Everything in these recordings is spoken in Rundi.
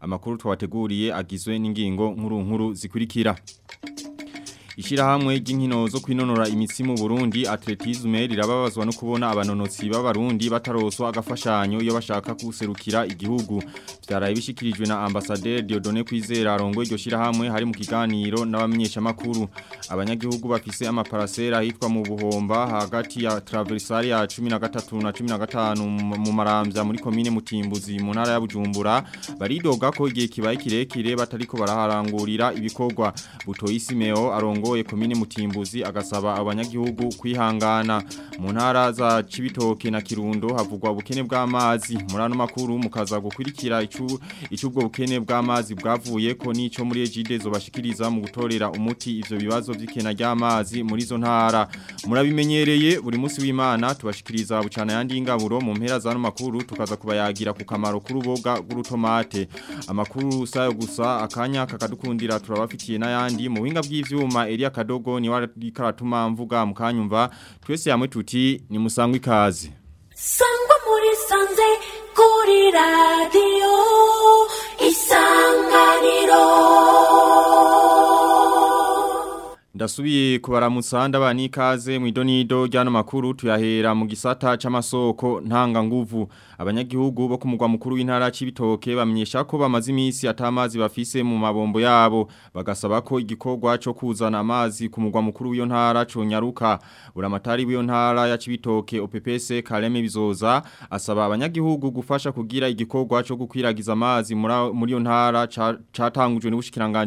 amakuru twabateguriye agizwe n'ingingo nkuru nkuru zikurikira Ishirahamwe ry'inkino zo kwinonora imitsi mu Burundi atletisme rirababazwa no kubona abanonotsi b'abarundi bataroswa agafashanyo iyo bashaka kuserukira igihugu byaraye bishikirijwe na ambassadeur Dieudonné Kwizera arongo iryo shirahamwe hari mu kiganiro n'abamenyesha makuru abanyagihugu bafise amaparasera hitwa mu buhomba hagati ya traversaria 13 na 15 mu maramvya muri commune Mutimbuzi mu ntara ya Bujumbura baridoga ko igihe kibaye kirekire batariko baraharangurira ibikorwa butoyi Simeo arongo arongoye komine mutimbuzi agasaba abanyagihugu kwihangana mu ntara za Cibitoke na Kirundo havugwa ubukene bw'amazi muri makuru mukaza gukurikira icu icubwo ubukene bw'amazi bwavuye ko nico muri EGD zobashikiriza mu gutorera umuti ivyo bibazo by'ikena ry'amazi muri zo ntara murabimenyereye buri munsi w'Imana tubashikiriza bucana yandi ingaburo mu mpera za no makuru tukaza kubayagira ku kamaro k'uruboga rw'urutomate amakuru rusayo gusa akanya kakadukundira turabafitiye n'ayandi mu buhinga bw'ivyuma Elia Kadogo ni wala karatuma mvuga mkanyumva twese yamwe tuti ni musangwa ikaze Sangwa muri sanze kuri radio isanganiro Ndasubiye kubaramutsa ndabana ikaze mu ido jano makuru tuyahera mu gisata c'amasoko ntanga nguvu abanyagihugu bo boku mugwa mukuru w'intara c'ibitoke bamenyesha ko bamaze imisi mazi bafise mu mabombo yabo bagasaba ko igikorwa cyo kuzana amazi ku mugwa mukuru w'iyo ntara conyaruka uramatari w'iyo ntara ya c'ibitoke opepese Kaleme bizoza asaba abanyagihugu gufasha kugira igikorwa cyo gukwiragiza amazi muri iyo ntara catangujwe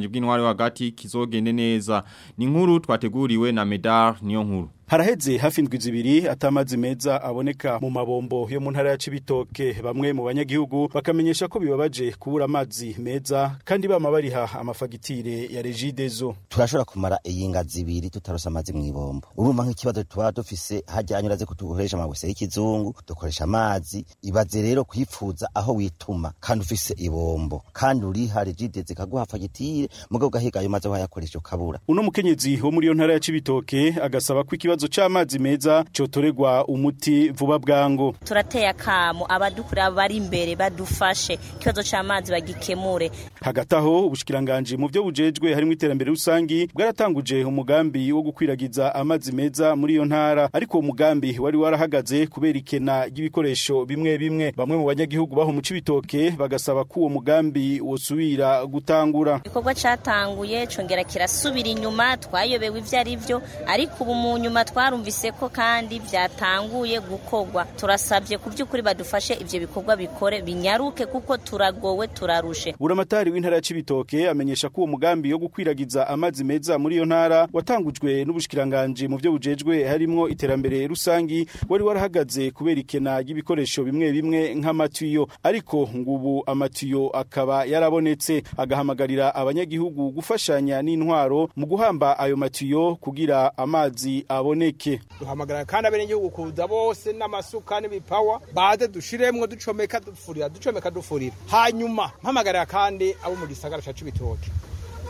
Bukini wale wagati kizogende neza ningu nkuru twateguriwe na Medar Niyonkuru haraheze hafi indwi zibiri atamazi meza aboneka mu mabombo yo mu ntara ya Cibitoke bamwe mu banyagihugu bakamenyesha ko bibabaje kubura amazi meza kandi bama bariha amafagitire ya Regidezo turashobora kumara iyi zibiri tutarosa amazi mu ibombo urumva nk'ikibazo tuba dufise hajya anyuraze kutuguresha amabuse y'ikizungu dukoresha amazi ibaze rero kwifuza aho wituma kandi ufise ibombo kandi uriha Regidezo kaguha fagitire mugabo gahiga ayo mazi wayakoresha ukabura uno mukenyezi wo muri yo ntara ya Cibitoke agasaba ko ikibazo cy'amazi meza cyotorerwa umuti vuba bwangu turateye akamu abadukura bari imbere badufashe ikibazo cy'amazi bagikemure hagati aho ubushikiranganje mu byo bujejwe harimo iterambere rusange bwaratanguje umugambi wo gukwiragiza amazi meza muri iyo ntara ariko uwo mugambi wari warahagaze kubera ikena ry'ibikoresho bimwe bimwe bamwe mu banyagihugu baho mu cibitoke bagasaba ko uwo mugambi wosubira gutangura igikorwa cyatanguye congera kirasubira inyuma twayobewe ibyo ari byo ariko ubu mu nyuma twarumvise ko kandi byatanguye gukogwa turasabye ku by'ukuri badufashe ibyo bikorwa bikore binyaruke kuko turagowe turarushe buramatari w'intara ya Cibitoke amenyesha ko uwo mugambi yo gukwiragiza amazi meza muri iyo ntara watangujwe n'ubushikiranganje mu byo bujejwe harimo iterambere rusangi wari warahagaze kubera ikena ry'ibikoresho bimwe bimwe nk'amatiyo ariko ngubu amatiyo akaba yarabonetse agahamagarira abanyagihugu gufashanya n'intwaro mu guhamba ayo matiyo kugira amazi abone biboneke duhamagara kandi abenegihugu kuza bose n'amasuka n'ibipawa baze dushiremwo ducomeka dufurira ducomeka dufurira hanyuma mpamagara kandi abo mu gisagara cya cibitoke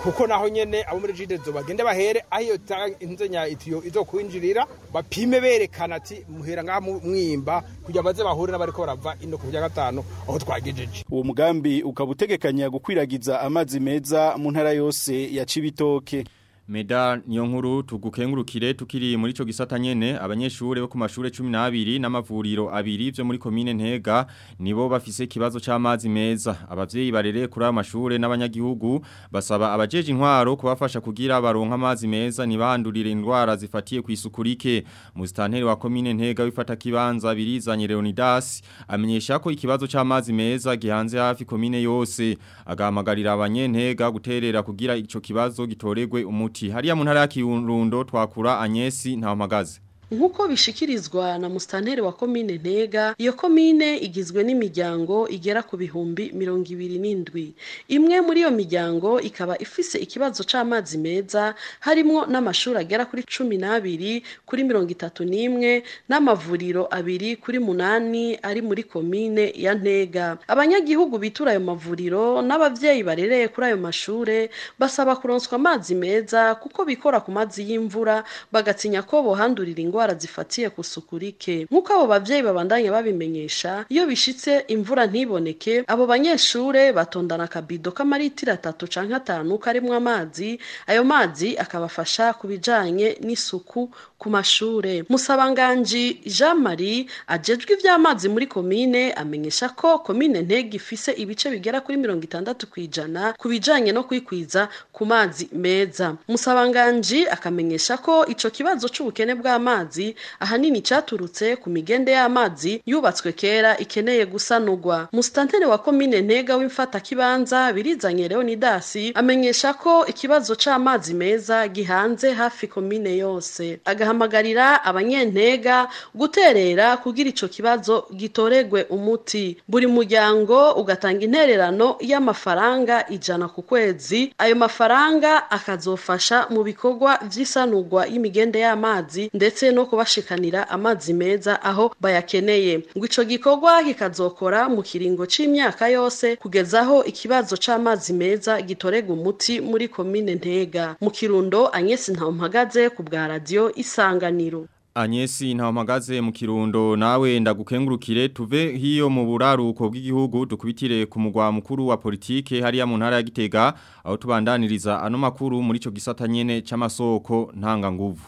kuko naho nyene abo muri jidezo bagende bahere ahiyo inzonya itiyo izo kwinjirira bapime berekana ati muhera ngaha mwimba kujya baze bahure n'abariko barava ino ku bya gatanu aho twagejeje uwo mugambi ukaba utegekanya gukwiragiza amazi meza mu ntara yose ya Cibitoke Meda nyonguru nkuru tugukengurukire tukiri muri ico gisata nyene abanyeshure bo ku mashure 12 n'amavuriro abiri byo muri commune Ntega nibo bafise kibazo c'amazi meza abavyeyi barereye kuri aya mashure n'abanyagihugu basaba abajeje intwaro kubafasha kugira baronka amazi meza nibandurire indwara zifatiye ku isukurike mustanteri wa commune Ntega wifata kibanza birizanye Leonidas amenyesha ko ikibazo c'amazi meza gihanze hafi commune yose agahamagarira abanyentega guterera kugira ico kibazo gitoregwe umuti tuti hariya mu ntara ya Kirundo twakura anyesi nta mpagaze nk'uko bishikirizwa na musitanteri wa komine ntega iyo komine igizwe n'imiryango igera ku bihumbi mirongo ibiri n'indwi imwe muri iyo miryango ikaba ifise ikibazo c'amazi meza harimo n'amashuri agera kuri cumi n'abiri kuri mirongo itatu n'imwe n'amavuriro abiri kuri munani ari muri komine ya ntega abanyagihugu bitura ayo mavuriro n’ababyeyi barereye kuri ayo mashure basaba kuronswa amazi meza kuko bikora ku mazi y'imvura bagatinya ko bohandurira ingwa indwara zifatiye ku suku rike nk'uko abo babyeyi babandanya babimenyesha iyo bishitse imvura ntiboneke abo banyeshure batondana akabido k'amaritiro atatu canke atanu karimo amazi ayo mazi akabafasha ku bijanye n'isuku ku mashure musabanganji jean marie ajejwe ivy'amazi muri komine amenyesha ko komine ntega ifise ibice bigera kuri mirongo itandatu kw'ijana ku bijanye no kwikwiza ku mazi meza musabanganji akamenyesha ko ico kibazo c'ubukene bw'amazi amazi ahanini cyaturutse ku migende y'amazi yubatswe kera ikeneye gusanugwa musitanteri wa komine ntega w'imfatakibanza birizanye leonidasi amenyesha ko ikibazo c'amazi meza gihanze hafi komine yose agahamagarira abanyentega guterera kugira icyo kibazo gitoregwe umuti buri muryango ugatanga intererano y'amafaranga ijana ku kwezi ayo mafaranga akazofasha mu bikorwa vy'isanurwa y'imigende y'amazi ndetse no no kubashikanira amazi meza aho bayakeneye ngo ico gikorwa kikazokora mu kiringo cy’imyaka yose kugezaho ikibazo cy’amazi meza gitorega umuti muri komine Ntega mu Kirundo Agnes Ntamumpagaze ku bwa radio Isanganiro Anyesi ntawamagaze mu kirundo nawe ndagukengurukire tuve hiyo mu buraruko bw'igihugu dukubitire ku mugwa mukuru wa politiki hariya mu ntara ya Gitega aho tubandaniriza ano makuru muri ico gisata nyene c'amasoko ntanga nguvu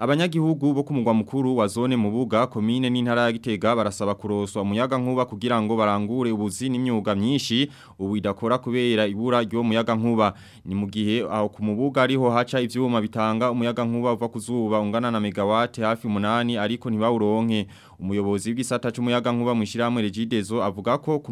Abanyagihugu bo ku mungwa mukuru wa zone Mubuga komine n'intara ya Gitega barasaba kuroswa umuyaga nkuba kugira ngo barangure ubuzi n'imyuga myinshi ubu idakora kubera ibura ryo muyaga nkuba ni mu gihe aho ku Mubuga ariho haca ivyuma bitanga umuyaga nkuba uva kuzuba ungana na megawate hafi 8 ariko ntibawuronke umuyobozi w'igisata cy'umuyaga nkuba mu ishyirahamwe regidezo avuga ko ku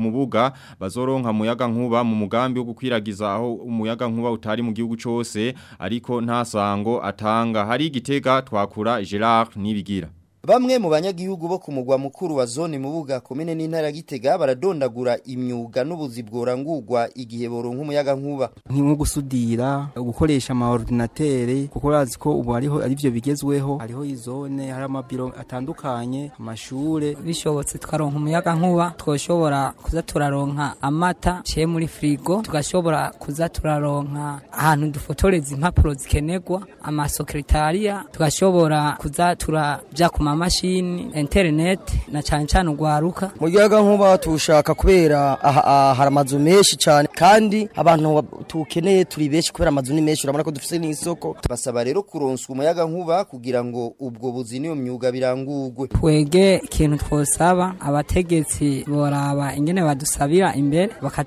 bazoronka umuyaga nkuba mu mugambi wo gukwiragiza aho umuyaga nkuba utari mu gihugu cyose ariko ntasango atanga hari igitega twakura Gerard nibigira Bamwe mu banyagihugu bo ku mugwa mukuru wa zone mubuga komine n'intara gitega baradondagura imyuga n'ubuzibwora ngurwa igihe boronka umuyaga nkuba. Nko gusudira, gukoresha ama ordinateur kuko razi ko ubu ariho ari byo bigezweho, hariho izone, hari amabiro atandukanye, amashure. Bishobotse twaronka umuyaga nkuba, twoshobora kuza turaronka amata cye muri frigo, tugashobora kuza turaronka ahantu dufotoreza impapuro zikenegwa, amasekretariya, tugashobora kuza turabya ku amamashini interineti na cyane cyane urwaruka mu gihugu nk'uba tushaka kubera aha hari amazu menshi cyane kandi abantu tukeneye turi benshi kubera amazu ni menshi urabona ko dufite n'isoko tubasaba rero kuronswa umuyaga nkuba kugira ngo ubwo buzi n'iyo myuga birangurwe twege ikintu twosaba abategetsi boraba ingene badusabira imbere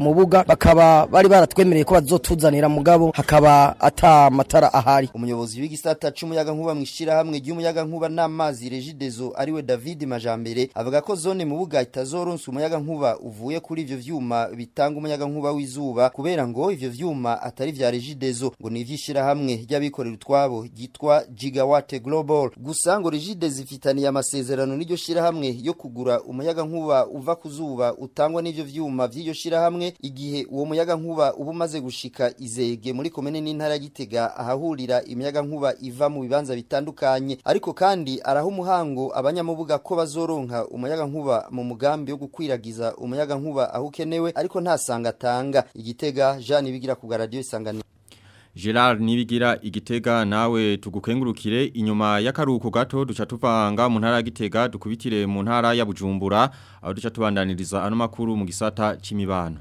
mubuga bakaba bari baratwemereye ko bazotuzanira mugabo hakaba ata matara ahari umuyobozi w'igisata c'umuyaga nkuba mwishira hamwe y'umuyaga nkuba n'amazi rejidezo ariwe David Majambere avuga ko zone mubuga itazoronsa umuyaga nkuba uvuye kuri ibyo vyuma bitanga umuyaga nkuba w'izuba kubera ngo ivyo vyuma atari vya Regideso ngo ni ivyishira hamwe ry'abikorera utwabo gitwa Gigawatt Global gusa ngo Regideso ifitaniye amasezerano n'iryo shira hamwe yo kugura umuyaga nkuba uva kuzuba utangwa n'ivyo vyuma vy'iryo shira hamwe igihe uwo muyaga nkuba uba gushika izege muri komene n'intara gitega ahahurira imiyaga nkuba iva mu bibanza bitandukanye ariko kandi araho umuhango abanyamubuga ko bazoronka umuyaga nkuba mu mugambi wo gukwiragiza umuyaga nkuba aho ukenewe ariko ntasanga atanga igitega Jean Ibigira ku radio isanganiro Gerard nibigira igitega nawe tugukengurukire inyuma y'akaruko gato duca tuvanga mu ntara gitega dukubitire mu ntara ya Bujumbura aho duca tubandaniriza ano makuru mu gisata c'imibano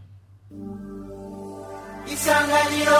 Isanganiro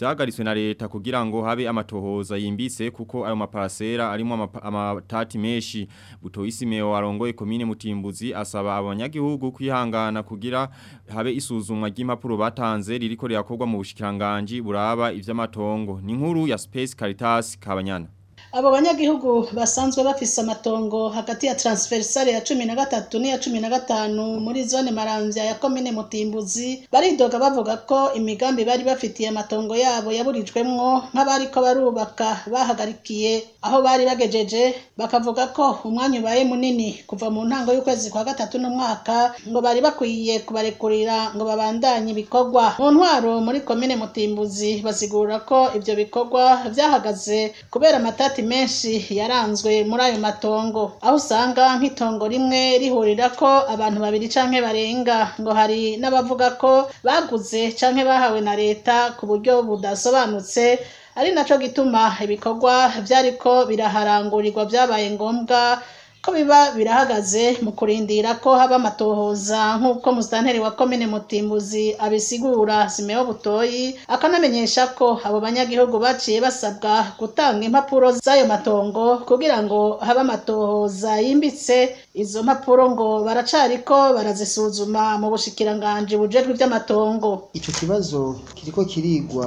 vyagariswe na leta kugira ngo habe amatohoza yimbise kuko ayo maparasera arimo amatati menshi butoyisime warongoye komine mutimbuzi asaba abanyagi abanyagihugu kwihangana kugira habe isuzu isuzumwa ry'impapuro batanze ririko rirakorwa mu bushikiranganje buraba ivy'amatongo ni nkuru ya Space Caritas Kabanyana abo banyagihugu basanzwe bafise amatongo hagati ya transversale ya cumi na gatatu n'iya cumi na gatanu muri zone maramvya ya komine mutimbuzi baridoga bavuga ko imigambi bari bafitiye amatongo yabo yaburijwemwo nk'abariko barubaka bahagarikiye aho bari bagejeje bakavuga ko umwanya ubaye munini kuva mu ntango y'ukwezi kwa gatatu n'umwaka ngo bari bakwiye kubarekurira ngo babandanye ibikorwa mu ntwaro muri komine mutimbuzi basigura ko ibyo bikorwa vyahagaze kubera amatati menshi yaranzwe muri ayo matongo aho usanga nk'itongo rimwe rihurira ko abantu babiri canke barenga ngo hari n'abavuga ko baguze cyangwa bahawe na leta ku buryo budasobanutse ari naco gituma ibikorwa vyariko biraharangurirwa byabaye ngombwa ko biba birahagaze mu kurindira ko haba amatohoza nk'uko musitanteri wa komine mutimbuzi abisigura simeho butoyi akanamenyesha ko abo banyagihugu baciye basabwa gutanga impapuro z'ayo matongo kugira ngo habe amatohoza yimbitse izo mpapuro ngo baracariko barazisuzuma mu bushikiranganji bujejwe iby'amatongo icyo kibazo kiriko kirigwa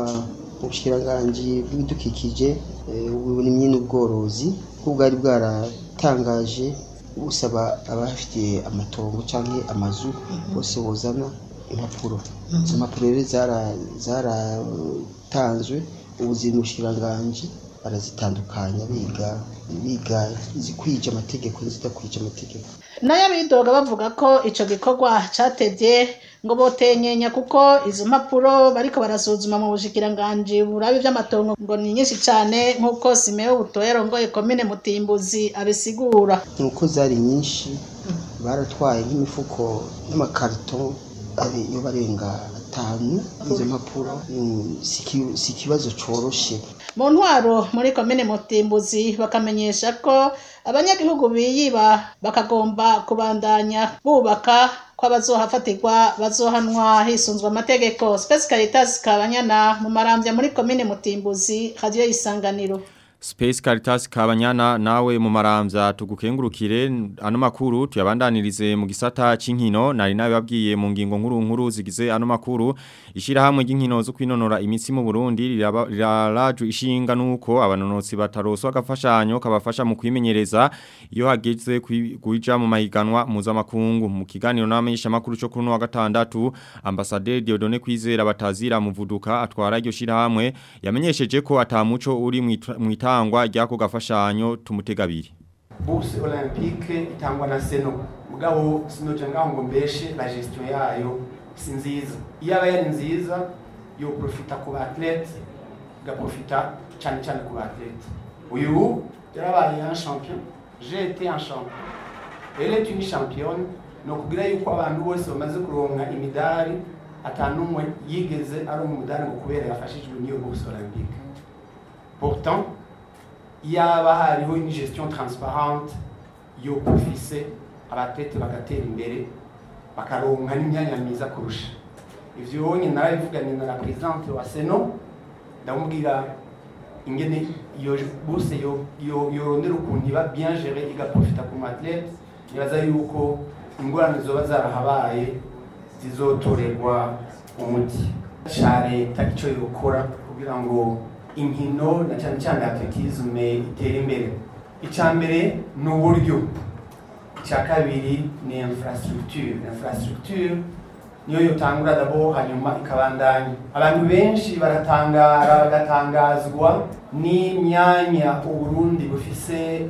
mu bushikiranganji bw'ibidukikije eh, uburimyi ubworozi ko bwari bwara itangaje usaba abafitiye amatongo cyangwa amazu mhm. bose bozana impapuro mhm. izo mpapuro rero zaratanzwe ubu barazitandukanya biga biga izikwije amategeko n'izidakwije amategeko nayo abidoga bavuga ko icyo gikorwa cyatebye ngo botenyenya kuko izo mpapuro bariko barasuzuma mu bushikiranganji burabe ivy'amatongo ngo ni nyinshi cyane nk'uko Simeo Butoya arongoye komine Mutimbuzi abisigura nuko zari nyinshi baratwaye nk'imifuko n'amakarito yo barenga atanu izo mpapuro mm, si ikibazo coroshe mu ntwaro muri komine mutimbuzi bakamenyesha ko abanyagihugu biyiba bakagomba kubandanya bubaka abazohafatirwa bazohanwa hisunzwe amategeko sipesi karita mu marambya muri komine mutimbuzi radiyo isanganiro. Space Caritas Kabanyana nawe mu maramza tugukengurukire ano makuru tuyabandanirize mu gisata c'inkino nari nawe babwiye mu ngingo nkuru nkuru zigize ano makuru ishira hamwe y'inkino zo kwinonora imitsi mu Burundi riraraju ishinga nuko abanonotsi bataroswa agafashanyo kabafasha mu kwimenyereza iyo hageze kuija mu mahiganwa makungu mu kiganiro n'amenyesha makuru cyo kuno wa gatandatu ambassadeur Dieudonné Kwizera batazira muvuduka atwara iryo shira hamwe yamenyesheje ko atamuco uri mwita itangwa ryako gafashanyo tumutegabiri bourse olympique itangwa na seno mugabo sino janga ngo mbeshe la gestion yayo si nziza iyaba yari nziza yo profita ku athlete gaprofita cyane cyane ku athlete uyu yarabaye un champion j'ai été un champion elle est une championne no kugira yuko abantu bose bamaze kuronka imidari atanumwe yigeze ari umudari ngo kubera yafashijwe n'iyo bourse olympique pourtant yaba une gestion transparente yo la abatete bagatera imbere bakaronka n'imyanya myiza kurusha ivyo wonye narabivuganye na la présidente wa seno ndamubwira ingene iyo yo yorondera iba bien yuko kugira ngo inkino na cyane cyane atletisme itera imbere icya mbere ni uburyo icya kabiri ni infrastructure infrastructure niyo yotangura dabo hanyuma ikabandanya abantu benshi baratangara bagatangazwa n'imyanya uburundi bufise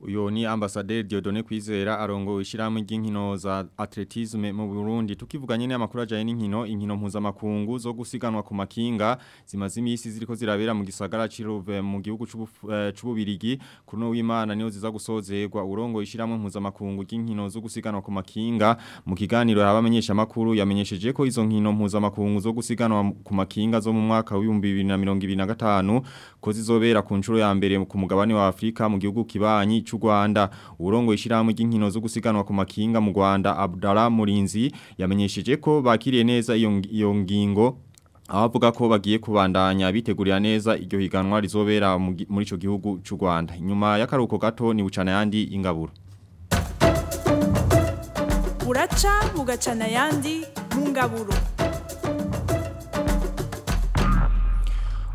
uyo ni ambasaderi Diodone Kwizera arongo ishiramu ry'inkino za atletisme mu Burundi tukivuga nyene amakuru ajaye n'inkino inkino mpuza makungu zo gusiganwa ku makinga zimaze imisi ziriko zirabera mu gisagara ciruve mu gihugu eh, c'ububirigi kuno w'Imana niyo ziza gusozerwa urongo ishiramwe mpuza makungu ry'inkino zo gusiganwa ku makinga mu kiganiro habamenyesha makuru yamenyesheje ko izo nkino mpuza makungu zo gusiganwa ku makinga zo mu mwaka wa 2025 ko zizobera ku ncuro ya mbere ku mugabane wa Afrika mu gihugu kibanyi c'u Rwanda urongoye ishyirahamwe ry'inkino zo gusiganwa ku makinga mu Rwanda Abdallah Murinzi yamenyesheje ko bakiriye neza iyo ngingo abavuga ko bagiye kubandanya biteguriye neza iryo higanwa rizobera muri ico gihugu cy’u Rwanda inyuma y'akaruko gato ni bucana yandi ingaburo buraca bugacana yandi mu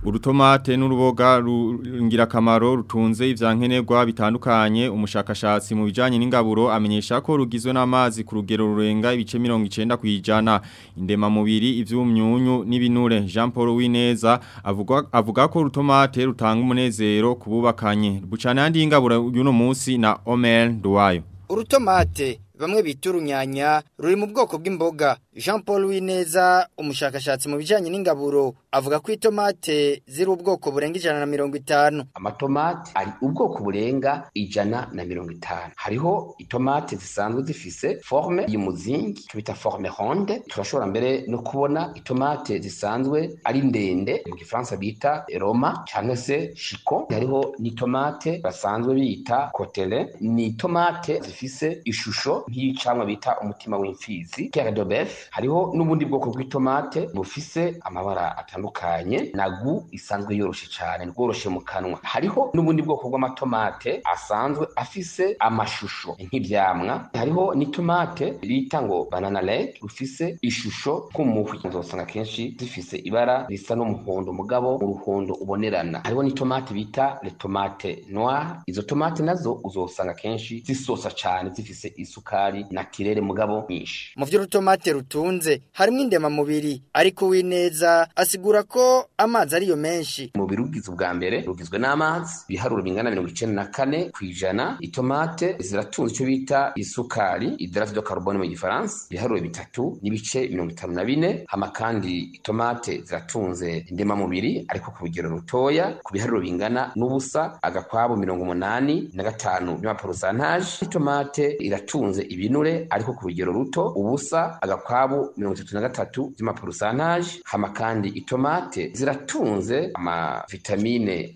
urutomate n'uruboga rungirakamaro rutunze ivyankenerwa bitandukanye umushakashatsi mu bijanye n'ingaburo amenyesha ko rugizwe n'amazi ku rugero rurenga ibice 90 kwijana indema mubiri ivy'umyunyu n'ibinure Jean Paul Wineza avuga avuga ko urutomate rutanga umunezero kububakanye bucana andi ingaburo y'uno munsi na Omer Duwayo urutomate bamwe bita urunyanya ruri mu bwoko bw'imboga jean paul wineza umushakashatsi mu bijyanye n'ingaburo avuga ko itomate ziri ubwoko burenga ijana na mirongo itanu amatomate ari ubwoko burenga ijana na mirongo itanu hariho itomate zisanzwe zifise forme y'umuzingi tubita forme ronde turashobora mbere no kubona itomate zisanzwe ari ndende mu gifaransa bita roma cyangwa se shiko hariho n'itomate basanzwe bita kotere ni itomate zifise ishusho nk'iy'icamwa bita umutima w'imfizi keradobefe hariho n'ubundi bwoko bw'itomate bufise amabara atandukanye nagu isanzwe yoroshe cyane rworoshe mu kanwa hariho n'ubundi bwoko bw'amatomate asanzwe afise amashusho nk'ibyamwa hariho n'itomate bita ngo banana lake rufise ishusho nk'umuhwi uzasanga akenshi zifise ibara risa n'umuhondo mugabo mu ruhondo ubonerana hariho n'itomate bita letomate noire izo tomate nazo uzosanga kenshi zisosa cyane zifise isukari na kirere mugabo nyinshi mu by'urutomate bitunze harimo indemamubiri ariko wineza asigura ko amazi ariyo menshi umubiri ugize ubwa mbere rugizwe n'amazi ibiharuro bingana mirongo icyenda na kane ku ijana itomate ziratunze icyo bita isukari idarate do karubone mu gifaransa ibiharuro bitatu n'ibice mirongo itanu na bine hama kandi itomate ziratunze indemamubiri ariko ku rugero rutoya ku biharuro bingana n'ubusa agakwabo mirongo umunani na gatanu by'amaporosantaje itomate iratunze ibinure ariko ku rugero ruto ubusa agakwabo zahabu mirongo itatu na gatatu z'amaporusantaje hama kandi itomate ziratunze amavitamine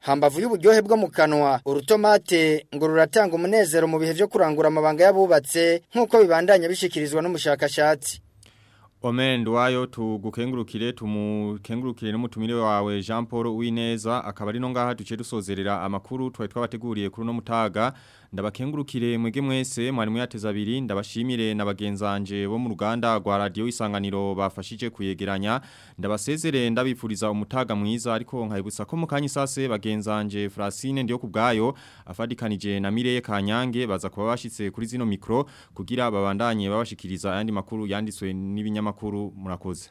hambavu y'uburyohe bwo mu kanwa urutomate ngo ruratanga umunezero mu bihe byo kurangura amabanga y'abubatse nk'uko bibandanya bishyikirizwa n'umushakashatsi Omen nduwayo tugukengurukire tumukengurukire n'umutumire wawe Jean Paul Uwineza akaba ari no ngaha duce sozerira amakuru twari twabateguriye kuri kuruno mutaga ndaba kenguru kile mwege mwese mwarimu yateza abiri ndaba shimile ndaba genza anje womuruganda rwa radio bafashiche isanganiro bafashije kuyegeranya ndabasezere ndabifuriza umutaga mwiza aliko nkayibutsa ko kanyi sase anje frasine ndio kugayo afadi kanije na mire Mireye Kanyange baza kwa washi tse kurizino mikro kugira babandanye babashikiriza yandi makuru yanditswe n'ibinyama makuru murakoze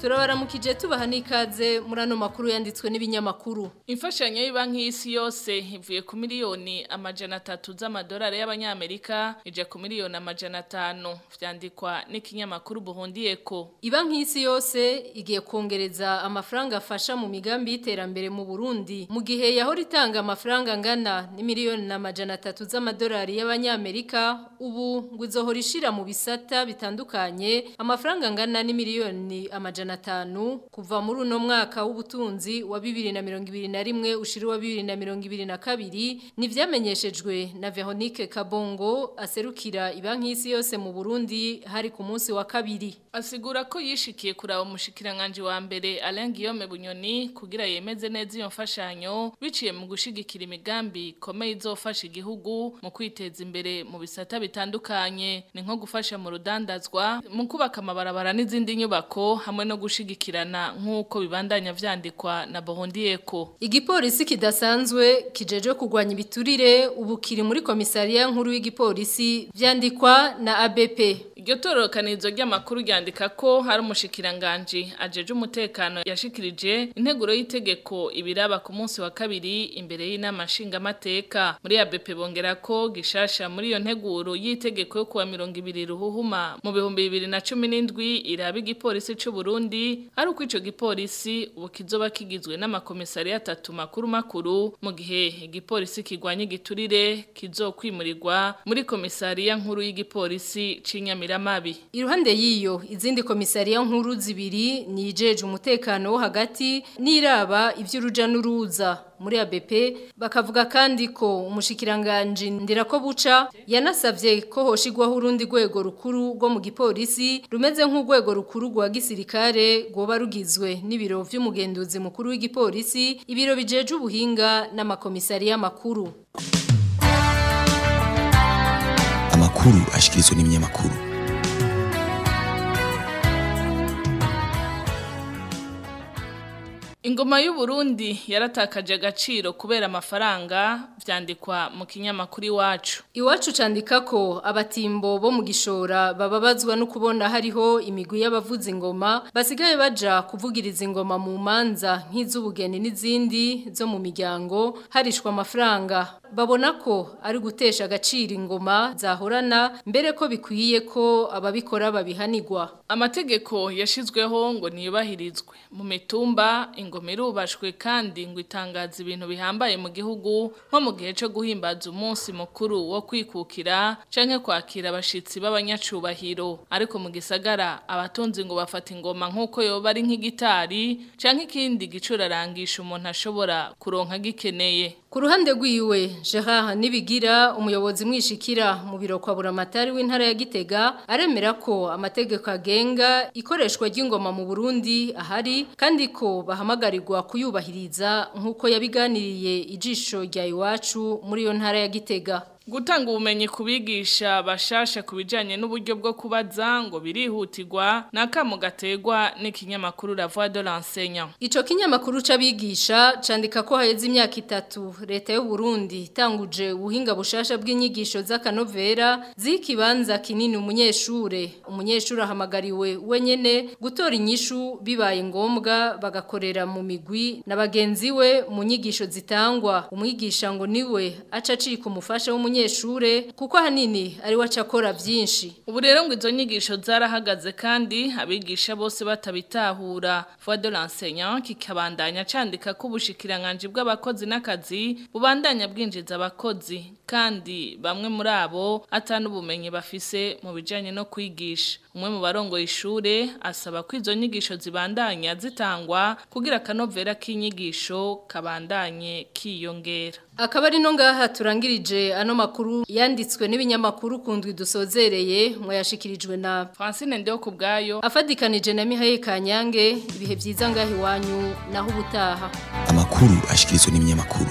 turabaramukije tubaha n'ikaze muri ano makuru yanditswe n'ibinyamakuru imfashanyo y'ibanki y'isi yose ivuye ku miliyoni amajana atatu z'amadolari y'abanyamerika ija ku miliyoni amajana atanu vyandikwa n'ikinyamakuru buhundiyeko ibanki y'isi yose igiye kongereza amafaranga afasha mu migambi y'iterambere mu burundi mu gihe yahora itanga amafaranga angana n'imiliyoni n'amajana atatu z'amadolari y'abanyamerika ubu ngo izohora ishira mu bisata bitandukanye amafaranga angana n'imiliyoni amajana na tanu kuva muri uno mwaka w'ubutunzi wa bibiri na mirongo ibiri na rimwe ushira uwa bibiri na mirongo ibiri na kabiri nivyamenyeshejwe na Veronique Kabongo aserukira ibanki y'isi yose mu Burundi hari ku munsi wa kabiri asigura ko yishikiye kuraba umushikiranganje wa mbere Alain Guillaume Bunyoni kugira yemeze neza iyo mfashanyo biciye mu gushigikira imigambi ikomeye izofasha igihugu mu kwiteza imbere mu bisata bitandukanye ni nko gufasha mu rudandazwa mu kubaka amabarabara n'izindi nyubako hamwe no gushigikirana nk'uko bibandanya vyandikwa na Bohondiyeko igipolisi kidasanzwe kijeje kugwanya ibiturire ubukiri muri komisariya nkuru y'igipolisi vyandikwa na ABP iryo tororokanizo ry'amakuru ryandika ko hari umushikiranganje ajeje umutekano yashikirije integuro y'itegeko ibiraba ku munsi wa kabiri imbere y'inama nshingamateka muri ABP bongera ko gishasha muri iyo nteguro y'itegeko yo kuwa 200 ruhuhuma mu bihumbi bibiri na cumi n'indwi iraba igipolisi cy'u Burundi ikindi ari uko icyo gipolisi ubu kizoba kigizwe n'amakomisariya atatu makuru makuru mu gihe igipolisi kigwanya igiturire kizokwimurirwa muri komisariya nkuru y'igipolisi c'inyamiramabi iruhande y'iyo izindi komisariya nkuru zibiri ni umutekano wo hagati n'iraba iby'uruja n'uruza muri ABP bakavuga kandi ko umushikiranganje ndera ko buca yanasavye ko hoshigwaho urundi gwego rukuru rwo mu gipolisi rumeze nk'ugwego rukuru rwa gisirikare goba rugizwe n'ibiro vy'umugenduzi mukuru w'igipolisi ibiro bijeje ubuhinga n’amakomisari y’Amakuru amakuru ashikirizwa n'imyamakuru ingoma Burundi yaratakaje agaciro kubera amafaranga byandikwa mu kinyamakuru iwacu iwacu candika ko abatimbo bo mu gishora bababazwa no kubona hariho imigwi y'abavuza ingoma basigaye baja kuvugiriza ingoma mu manza nk'iz'ubugeni n'izindi zo mu miryango harishwa amafaranga babona ko ari gutesha agaciro ingoma zahorana mbere ko bikwiye ko ababikora babihanirwa amategeko yashyizweho ngo niyubahirizwe mu mitumba ingoma ngoma irubashwe kandi ngo itangaza ibintu bihambaye mu gihugu nko mu gihe cyo guhimbaza umunsi mukuru wo kwikukira canke kwakira abashitsi b'abanyacubahiro ariko mu gisagara abatunzi ngo bafata ingoma nk'uko yoba ari nk'igitari canke ikindi gicurarangisha umuntu ashobora kuronka gikeneye ku ruhande rwiwe Gerard Nibigira umuyobozi mwishikira mu biro kwa buramatari w'intara ya Gitega aremera ko amategeko agenga ikoreshwa ry'ingoma mu Burundi ahari kandi ko bahamagara guhagarirwa kuyubahiriza nk'uko yabiganiriye ijisho rya iwacu muri iyo ntara ya gitega gutanga ubumenyi kubigisha bashasha ku bijyanye n'uburyo bwo kubaza ngo birihutirwa ni akamu n'ikinyamakuru la voix de l'enseignant icyo kinyamakuru c'abigisha candika ko haheze imyaka itatu leta y'u Burundi itanguje ubuhinga bushasha bw'inyigisho z'akanovera z'ikibanza kinini umunyeshure umunyeshure ahamagariwe we gutora inyishu bibaye ngombwa bagakorera mu migwi na bagenzi we mu nyigisho zitangwa umwigisha ngo niwe aca acika umufasha w'umunyeshure w'umunyeshure kuko ahanini ari we acakora byinshi ubu rero ngo izo nyigisho zarahagaze kandi abigisha bose batabitahura voix de l'enseignant kikabandanya candika ko ubushikiranganje bw'abakozi n'akazi bubandanya bwinjiza abakozi kandi bamwe muri abo atanu ubumenyi bafise mu bijanye no kwigisha umwe mu barongoye ishure asaba ko izo nyigisho zibandanya zitangwa kugira akanovera k'inyigisho kabandanye kiyongera akaba ari no ngaha turangirije ano makuru yanditswe n'ibinyamakuru kundwi dusozereye mwayashikirijwe na Francine Ndeo kubgayo afadikanije na Mihaye Kanyange ibihe byiza ngahi iwanyu naho ubutaha amakuru ashikirizwe n'ibinyamakuru